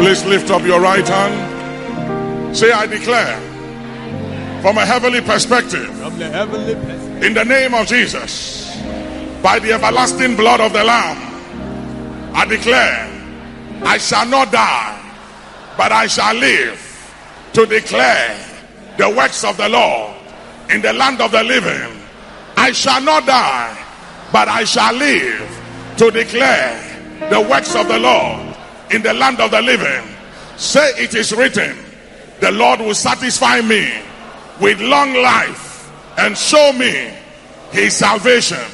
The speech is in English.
Please lift up your right hand. Say, I declare from a heavenly perspective, heavenly perspective, in the name of Jesus, by the everlasting blood of the Lamb, I declare I shall not die, but I shall live to declare the works of the Lord in the land of the living. I shall not die, but I shall live to declare the works of the Lord in the land of the living. Say it is written, the Lord will satisfy me with long life and show me his salvation.